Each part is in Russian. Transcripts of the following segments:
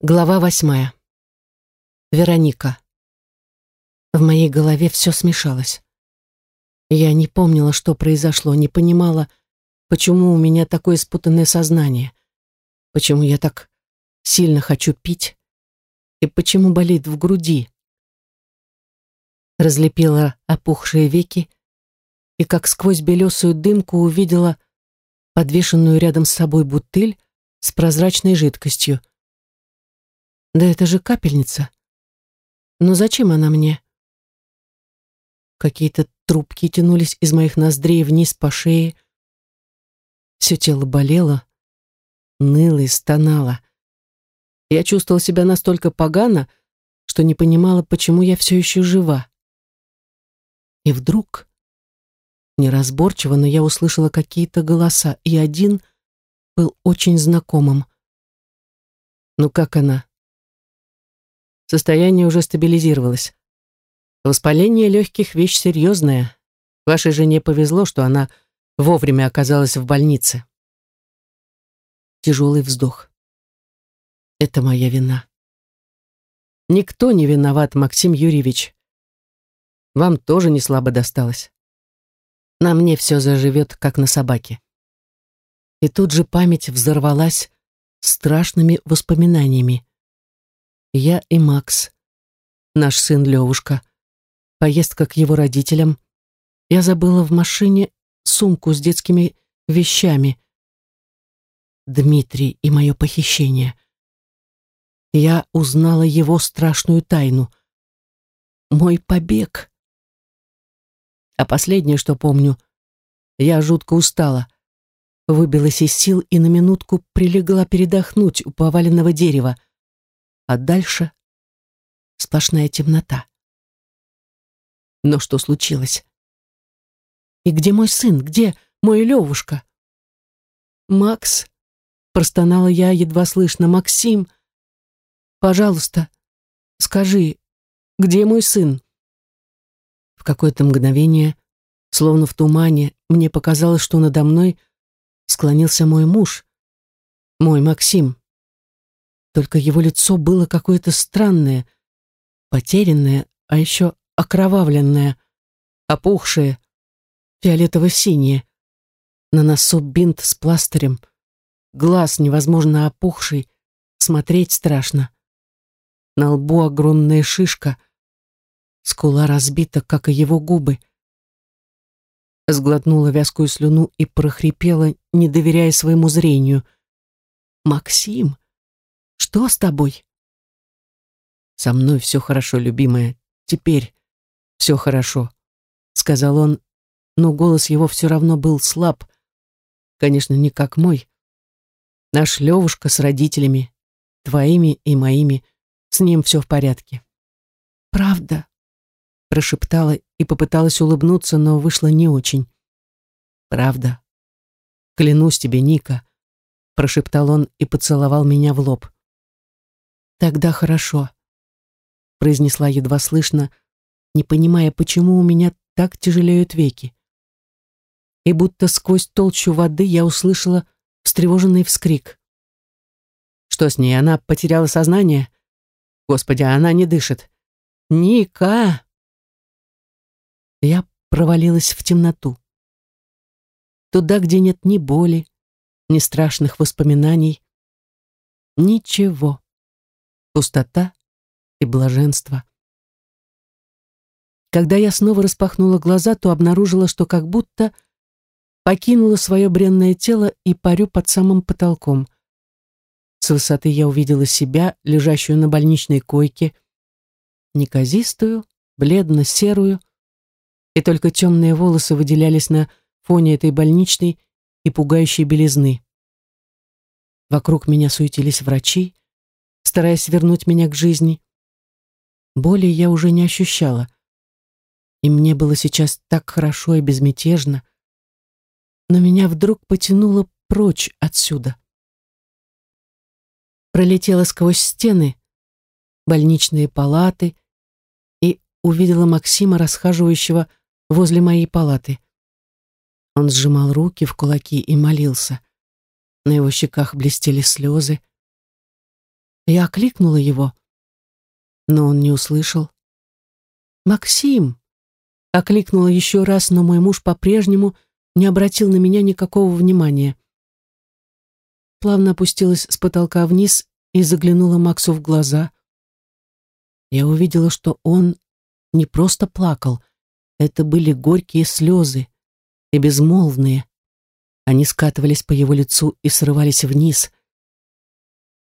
Глава восьмая. Вероника. В моей голове все смешалось. Я не помнила, что произошло, не понимала, почему у меня такое спутанное сознание, почему я так сильно хочу пить и почему болит в груди. Разлепила опухшие веки и как сквозь белесую дымку увидела подвешенную рядом с собой бутыль с прозрачной жидкостью. Да это же капельница. Но зачем она мне? Какие-то трубки тянулись из моих ноздрей вниз по шее. Все тело болело, ныло и стонало. Я чувствовала себя настолько погано, что не понимала, почему я все еще жива. И вдруг, неразборчиво, но я услышала какие-то голоса, и один был очень знакомым. «Ну как она?» Состояние уже стабилизировалось. Воспаление легких – вещь серьезная. Вашей жене повезло, что она вовремя оказалась в больнице. Тяжелый вздох. Это моя вина. Никто не виноват, Максим Юрьевич. Вам тоже не слабо досталось. На мне все заживет, как на собаке. И тут же память взорвалась страшными воспоминаниями. Я и Макс. Наш сын Левушка. Поездка к его родителям. Я забыла в машине сумку с детскими вещами. Дмитрий и мое похищение. Я узнала его страшную тайну. Мой побег. А последнее, что помню, я жутко устала. Выбилась из сил и на минутку прилегла передохнуть у поваленного дерева а дальше сплошная темнота. Но что случилось? И где мой сын? Где мой Левушка? Макс, простонала я едва слышно, Максим, пожалуйста, скажи, где мой сын? В какое-то мгновение, словно в тумане, мне показалось, что надо мной склонился мой муж, мой Максим. Только его лицо было какое-то странное, потерянное, а еще окровавленное, опухшее, фиолетово-синее. На носу бинт с пластырем, глаз невозможно опухший, смотреть страшно. На лбу огромная шишка, скула разбита, как и его губы. Сглотнула вязкую слюну и прохрипела, не доверяя своему зрению. «Максим!» Что с тобой? Со мной все хорошо, любимая. Теперь все хорошо, сказал он, но голос его все равно был слаб. Конечно, не как мой. Наш Левушка с родителями, твоими и моими, с ним все в порядке. Правда? Прошептала и попыталась улыбнуться, но вышло не очень. Правда. Клянусь тебе, Ника, прошептал он и поцеловал меня в лоб. «Тогда хорошо», — произнесла едва слышно, не понимая, почему у меня так тяжелеют веки. И будто сквозь толщу воды я услышала встревоженный вскрик. «Что с ней? Она потеряла сознание? Господи, она не дышит! Ника!» Я провалилась в темноту. Туда, где нет ни боли, ни страшных воспоминаний. Ничего пустота и блаженство. Когда я снова распахнула глаза, то обнаружила, что как будто покинула свое бренное тело и парю под самым потолком. С высоты я увидела себя, лежащую на больничной койке, неказистую, бледно-серую, и только темные волосы выделялись на фоне этой больничной и пугающей белизны. Вокруг меня суетились врачи, стараясь вернуть меня к жизни. Боли я уже не ощущала. И мне было сейчас так хорошо и безмятежно. Но меня вдруг потянуло прочь отсюда. Пролетела сквозь стены, больничные палаты и увидела Максима, расхаживающего возле моей палаты. Он сжимал руки в кулаки и молился. На его щеках блестели слезы. Я окликнула его, но он не услышал. «Максим!» — окликнула еще раз, но мой муж по-прежнему не обратил на меня никакого внимания. Плавно опустилась с потолка вниз и заглянула Максу в глаза. Я увидела, что он не просто плакал, это были горькие слезы и безмолвные. Они скатывались по его лицу и срывались вниз.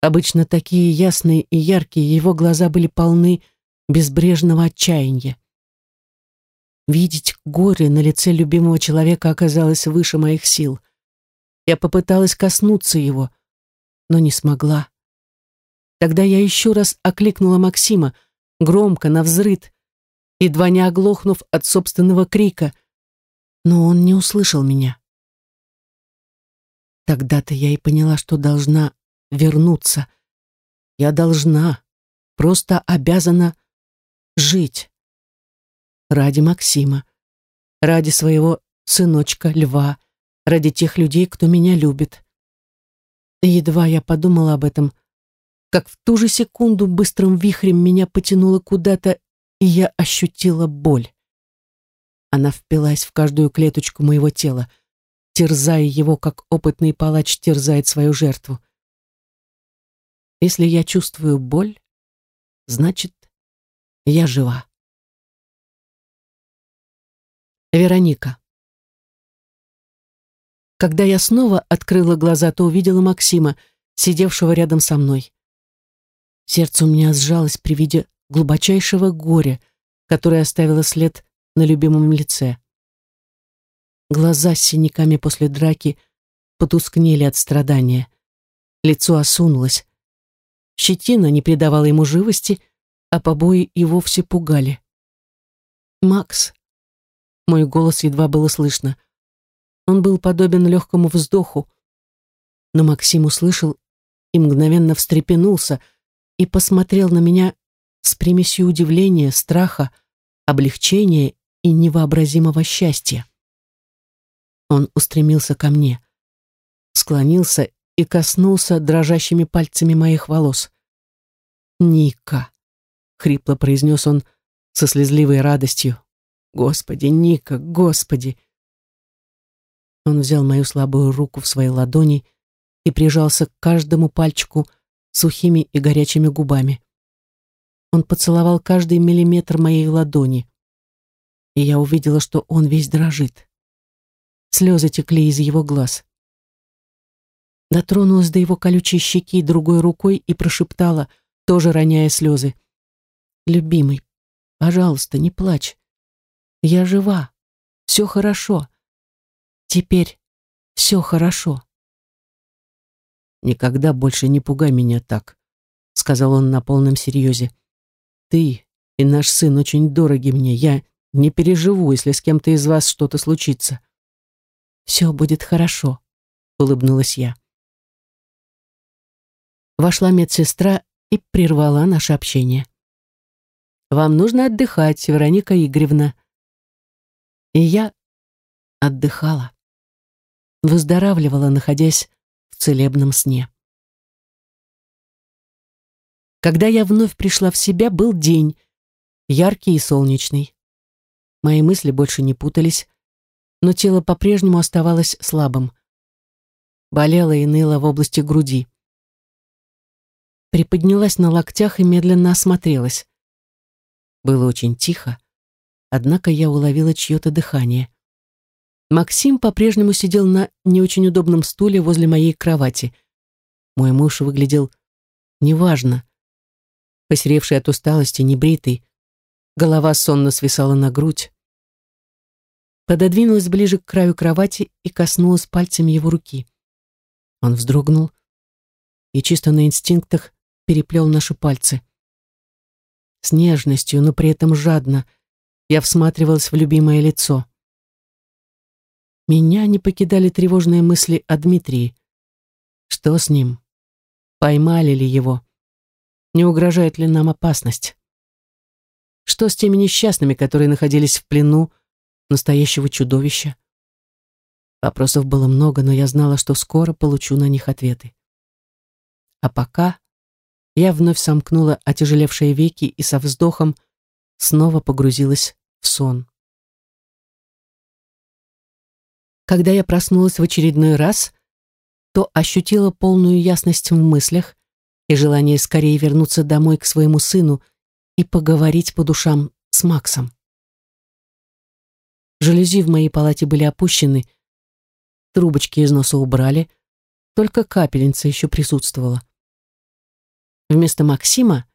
Обычно такие ясные и яркие его глаза были полны безбрежного отчаяния. Видеть горе на лице любимого человека оказалось выше моих сил. Я попыталась коснуться его, но не смогла. Тогда я еще раз окликнула Максима, громко, навзрыд, едва не оглохнув от собственного крика, но он не услышал меня. Тогда-то я и поняла, что должна вернуться. Я должна, просто обязана жить. Ради Максима, ради своего сыночка Льва, ради тех людей, кто меня любит. И едва я подумала об этом, как в ту же секунду быстрым вихрем меня потянуло куда-то, и я ощутила боль. Она впилась в каждую клеточку моего тела, терзая его, как опытный палач терзает свою жертву. Если я чувствую боль, значит, я жива. Вероника. Когда я снова открыла глаза, то увидела Максима, сидевшего рядом со мной. Сердце у меня сжалось при виде глубочайшего горя, которое оставило след на любимом лице. Глаза с синяками после драки потускнели от страдания. Лицо осунулось. Щетина не придавала ему живости, а побои и вовсе пугали. «Макс!» Мой голос едва было слышно. Он был подобен легкому вздоху, но Максим услышал и мгновенно встрепенулся и посмотрел на меня с примесью удивления, страха, облегчения и невообразимого счастья. Он устремился ко мне, склонился и коснулся дрожащими пальцами моих волос. «Ника!» — хрипло произнес он со слезливой радостью. «Господи, Ника, Господи!» Он взял мою слабую руку в свои ладони и прижался к каждому пальчику сухими и горячими губами. Он поцеловал каждый миллиметр моей ладони, и я увидела, что он весь дрожит. Слезы текли из его глаз. Дотронулась до его колючей щеки другой рукой и прошептала, тоже роняя слезы. «Любимый, пожалуйста, не плачь. Я жива. Все хорошо. Теперь все хорошо. «Никогда больше не пугай меня так», — сказал он на полном серьезе. «Ты и наш сын очень дороги мне. Я не переживу, если с кем-то из вас что-то случится». «Все будет хорошо», — улыбнулась я. Вошла медсестра и прервала наше общение. «Вам нужно отдыхать, Вероника Игоревна». И я отдыхала выздоравливала, находясь в целебном сне. Когда я вновь пришла в себя, был день, яркий и солнечный. Мои мысли больше не путались, но тело по-прежнему оставалось слабым. Болело и ныло в области груди. Приподнялась на локтях и медленно осмотрелась. Было очень тихо, однако я уловила чье-то дыхание. Максим по-прежнему сидел на не очень удобном стуле возле моей кровати. Мой муж выглядел неважно. Посеревший от усталости, небритый. Голова сонно свисала на грудь. Пододвинулась ближе к краю кровати и коснулась пальцами его руки. Он вздрогнул и чисто на инстинктах переплел наши пальцы. С нежностью, но при этом жадно я всматривалась в любимое лицо. Меня не покидали тревожные мысли о Дмитрии. Что с ним? Поймали ли его? Не угрожает ли нам опасность? Что с теми несчастными, которые находились в плену настоящего чудовища? Вопросов было много, но я знала, что скоро получу на них ответы. А пока я вновь сомкнула отяжелевшие веки и со вздохом снова погрузилась в сон. Когда я проснулась в очередной раз, то ощутила полную ясность в мыслях и желание скорее вернуться домой к своему сыну и поговорить по душам с Максом. Жалюзи в моей палате были опущены, трубочки из носа убрали, только капельница еще присутствовала. Вместо Максима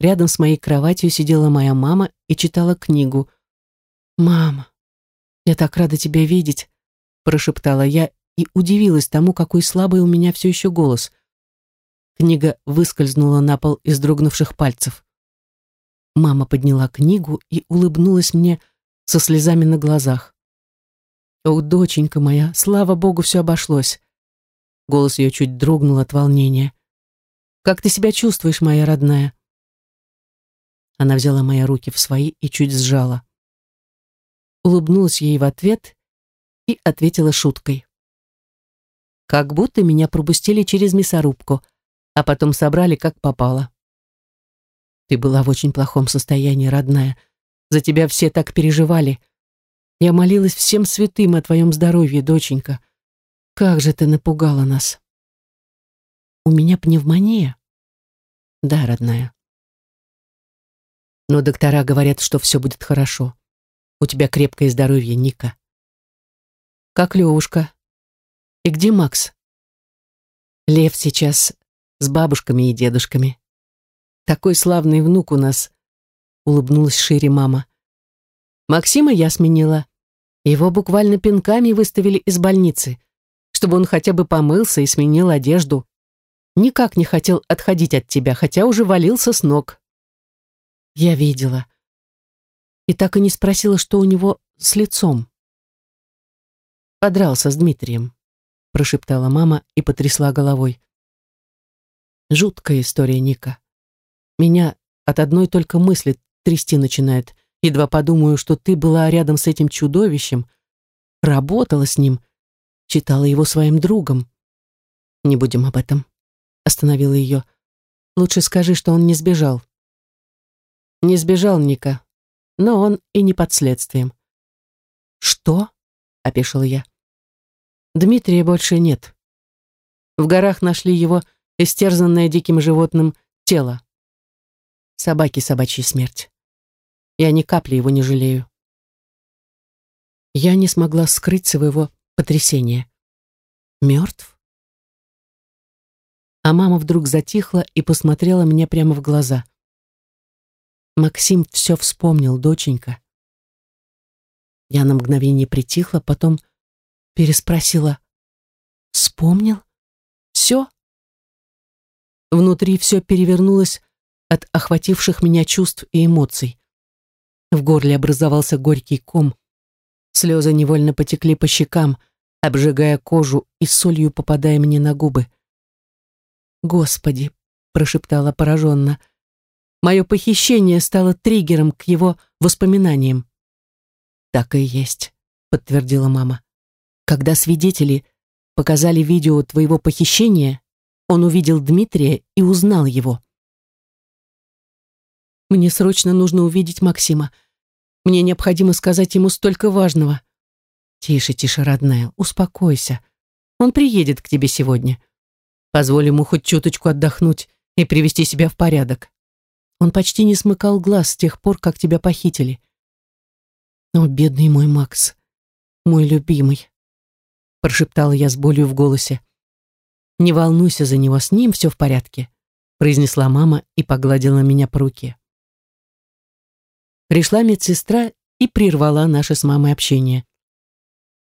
рядом с моей кроватью сидела моя мама и читала книгу. «Мама, я так рада тебя видеть», прошептала я и удивилась тому, какой слабый у меня все еще голос. Книга выскользнула на пол из дрогнувших пальцев. Мама подняла книгу и улыбнулась мне со слезами на глазах. «О, доченька моя, слава богу, все обошлось!» Голос ее чуть дрогнул от волнения. Как ты себя чувствуешь, моя родная?» Она взяла мои руки в свои и чуть сжала. Улыбнулась ей в ответ и ответила шуткой. «Как будто меня пропустили через мясорубку, а потом собрали как попало. Ты была в очень плохом состоянии, родная. За тебя все так переживали. Я молилась всем святым о твоем здоровье, доченька. Как же ты напугала нас!» У меня пневмония? Да, родная. Но доктора говорят, что все будет хорошо. У тебя крепкое здоровье, Ника. Как Левушка? И где Макс? Лев сейчас с бабушками и дедушками. Такой славный внук у нас, улыбнулась шире мама. Максима я сменила. Его буквально пинками выставили из больницы, чтобы он хотя бы помылся и сменил одежду никак не хотел отходить от тебя, хотя уже валился с ног. Я видела. И так и не спросила, что у него с лицом. Подрался с Дмитрием, прошептала мама и потрясла головой. Жуткая история, Ника. Меня от одной только мысли трясти начинает. Едва подумаю, что ты была рядом с этим чудовищем, работала с ним, читала его своим другом. Не будем об этом остановила ее. «Лучше скажи, что он не сбежал». «Не сбежал, Ника, но он и не под следствием». «Что?» — опешила я. «Дмитрия больше нет. В горах нашли его истерзанное диким животным тело. Собаки собачья смерть. Я ни капли его не жалею». Я не смогла скрыть своего потрясения. «Мертв?» А мама вдруг затихла и посмотрела мне прямо в глаза. «Максим все вспомнил, доченька». Я на мгновение притихла, потом переспросила. «Вспомнил? Все?» Внутри все перевернулось от охвативших меня чувств и эмоций. В горле образовался горький ком. Слезы невольно потекли по щекам, обжигая кожу и солью попадая мне на губы. «Господи!» — прошептала пораженно. «Мое похищение стало триггером к его воспоминаниям». «Так и есть», — подтвердила мама. «Когда свидетели показали видео твоего похищения, он увидел Дмитрия и узнал его». «Мне срочно нужно увидеть Максима. Мне необходимо сказать ему столько важного». «Тише, тише, родная, успокойся. Он приедет к тебе сегодня». Позволь ему хоть чуточку отдохнуть и привести себя в порядок. Он почти не смыкал глаз с тех пор, как тебя похитили. О, бедный мой Макс, мой любимый, прошептала я с болью в голосе. Не волнуйся за него, с ним все в порядке, произнесла мама и погладила меня по руке. Пришла медсестра и прервала наше с мамой общение.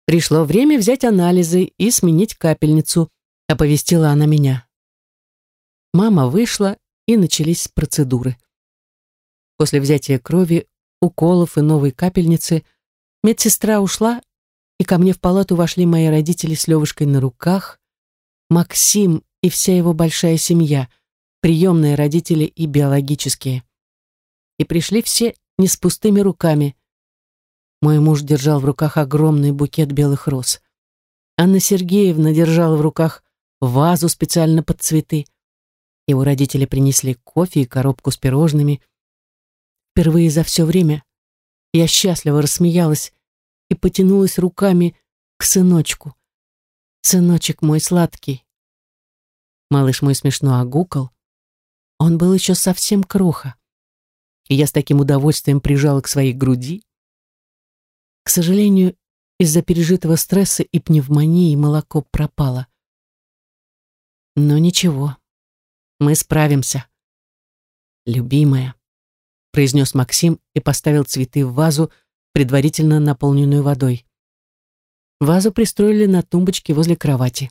Пришло время взять анализы и сменить капельницу, оповестила она меня. Мама вышла, и начались процедуры. После взятия крови, уколов и новой капельницы медсестра ушла, и ко мне в палату вошли мои родители с Левушкой на руках, Максим и вся его большая семья, приемные родители и биологические. И пришли все не с пустыми руками. Мой муж держал в руках огромный букет белых роз. Анна Сергеевна держала в руках вазу специально под цветы. Его родители принесли кофе и коробку с пирожными. Впервые за все время я счастливо рассмеялась и потянулась руками к сыночку. Сыночек мой сладкий. Малыш мой смешно огукал. Он был еще совсем кроха. И я с таким удовольствием прижала к своей груди. К сожалению, из-за пережитого стресса и пневмонии молоко пропало. Но ничего, мы справимся. Любимая, произнес Максим и поставил цветы в вазу, предварительно наполненную водой. Вазу пристроили на тумбочке возле кровати.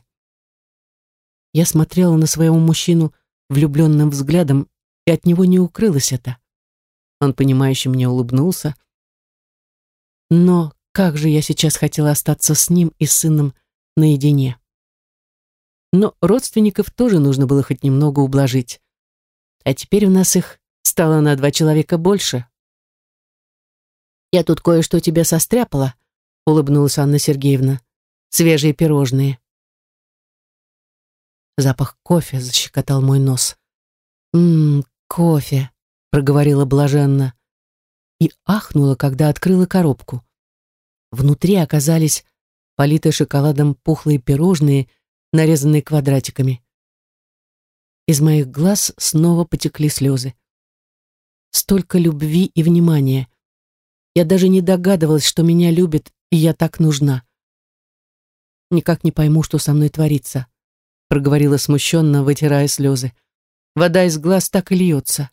Я смотрела на своего мужчину влюбленным взглядом, и от него не укрылось это. Он, понимающе мне улыбнулся. Но как же я сейчас хотела остаться с ним и сыном наедине. Но родственников тоже нужно было хоть немного ублажить. А теперь у нас их стало на два человека больше. «Я тут кое-что тебе состряпала», — улыбнулась Анна Сергеевна. «Свежие пирожные». Запах кофе защекотал мой нос. «Ммм, кофе», — проговорила блаженно. И ахнула, когда открыла коробку. Внутри оказались политые шоколадом пухлые пирожные нарезанные квадратиками. Из моих глаз снова потекли слезы. Столько любви и внимания. Я даже не догадывалась, что меня любят, и я так нужна. Никак не пойму, что со мной творится, проговорила смущенно, вытирая слезы. Вода из глаз так и льется.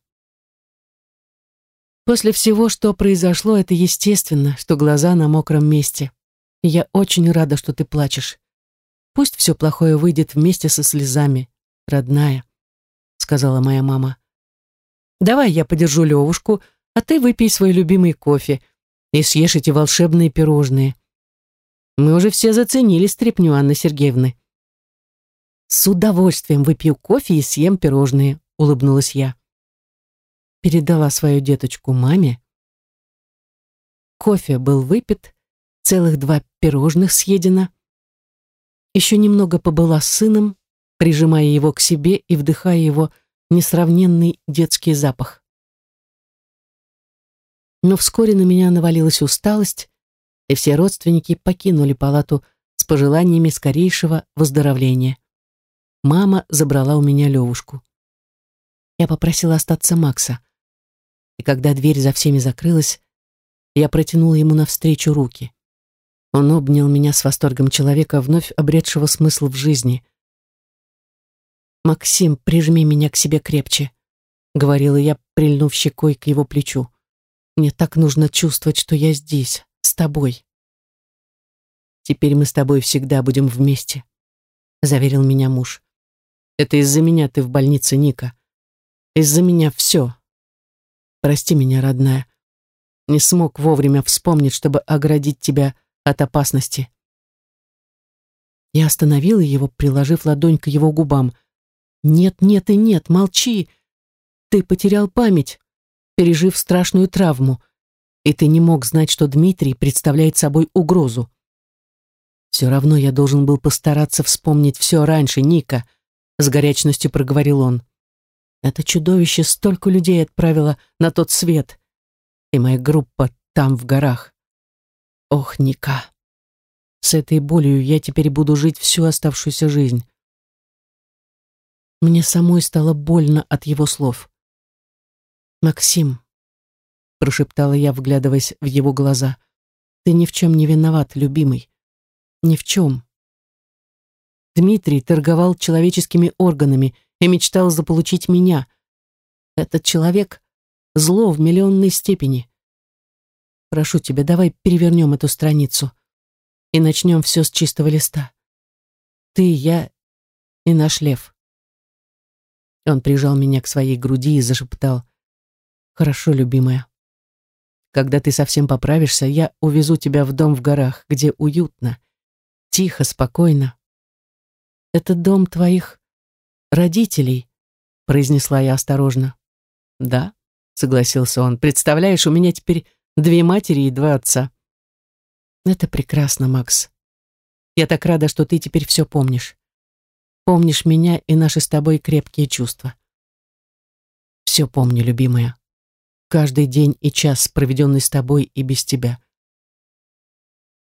После всего, что произошло, это естественно, что глаза на мокром месте. Я очень рада, что ты плачешь. Пусть все плохое выйдет вместе со слезами, родная, сказала моя мама. Давай я подержу Левушку, а ты выпей свой любимый кофе и съешь эти волшебные пирожные. Мы уже все заценили стряпню Анны Сергеевны. С удовольствием выпью кофе и съем пирожные, улыбнулась я. Передала свою деточку маме. Кофе был выпит, целых два пирожных съедено. Еще немного побыла с сыном, прижимая его к себе и вдыхая его несравненный детский запах. Но вскоре на меня навалилась усталость, и все родственники покинули палату с пожеланиями скорейшего выздоровления. Мама забрала у меня Левушку. Я попросила остаться Макса. И когда дверь за всеми закрылась, я протянула ему навстречу руки. Он обнял меня с восторгом человека, вновь обретшего смысл в жизни. «Максим, прижми меня к себе крепче», — говорила я, прильнув щекой к его плечу. «Мне так нужно чувствовать, что я здесь, с тобой». «Теперь мы с тобой всегда будем вместе», — заверил меня муж. «Это из-за меня ты в больнице, Ника. Из-за меня все. Прости меня, родная. Не смог вовремя вспомнить, чтобы оградить тебя от опасности. Я остановила его, приложив ладонь к его губам. «Нет, нет и нет, молчи! Ты потерял память, пережив страшную травму, и ты не мог знать, что Дмитрий представляет собой угрозу. Все равно я должен был постараться вспомнить все раньше, Ника», с горячностью проговорил он. «Это чудовище столько людей отправило на тот свет, и моя группа там, в горах. Ох, Ника. С этой болью я теперь буду жить всю оставшуюся жизнь. Мне самой стало больно от его слов. «Максим», — прошептала я, вглядываясь в его глаза, — «ты ни в чем не виноват, любимый. Ни в чем». Дмитрий торговал человеческими органами и мечтал заполучить меня. Этот человек — зло в миллионной степени. Прошу тебя, давай перевернем эту страницу и начнем все с чистого листа. Ты, я и наш лев. Он прижал меня к своей груди и зашептал. Хорошо, любимая. Когда ты совсем поправишься, я увезу тебя в дом в горах, где уютно, тихо, спокойно. Это дом твоих родителей, произнесла я осторожно. Да, согласился он. Представляешь, у меня теперь Две матери и два отца. Это прекрасно, Макс. Я так рада, что ты теперь все помнишь. Помнишь меня и наши с тобой крепкие чувства. Все помню, любимая. Каждый день и час, проведенный с тобой и без тебя.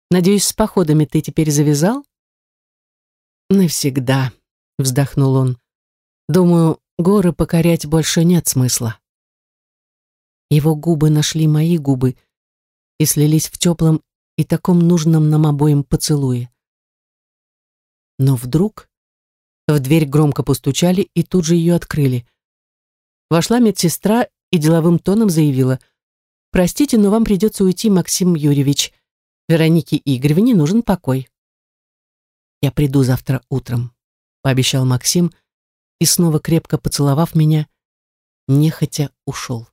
Надеюсь, с походами ты теперь завязал? Навсегда, вздохнул он. Думаю, горы покорять больше нет смысла. Его губы нашли мои губы и слились в теплом и таком нужном нам обоим поцелуе. Но вдруг в дверь громко постучали и тут же ее открыли. Вошла медсестра и деловым тоном заявила, «Простите, но вам придется уйти, Максим Юрьевич. Веронике Игоревне нужен покой». «Я приду завтра утром», — пообещал Максим и, снова крепко поцеловав меня, нехотя ушел.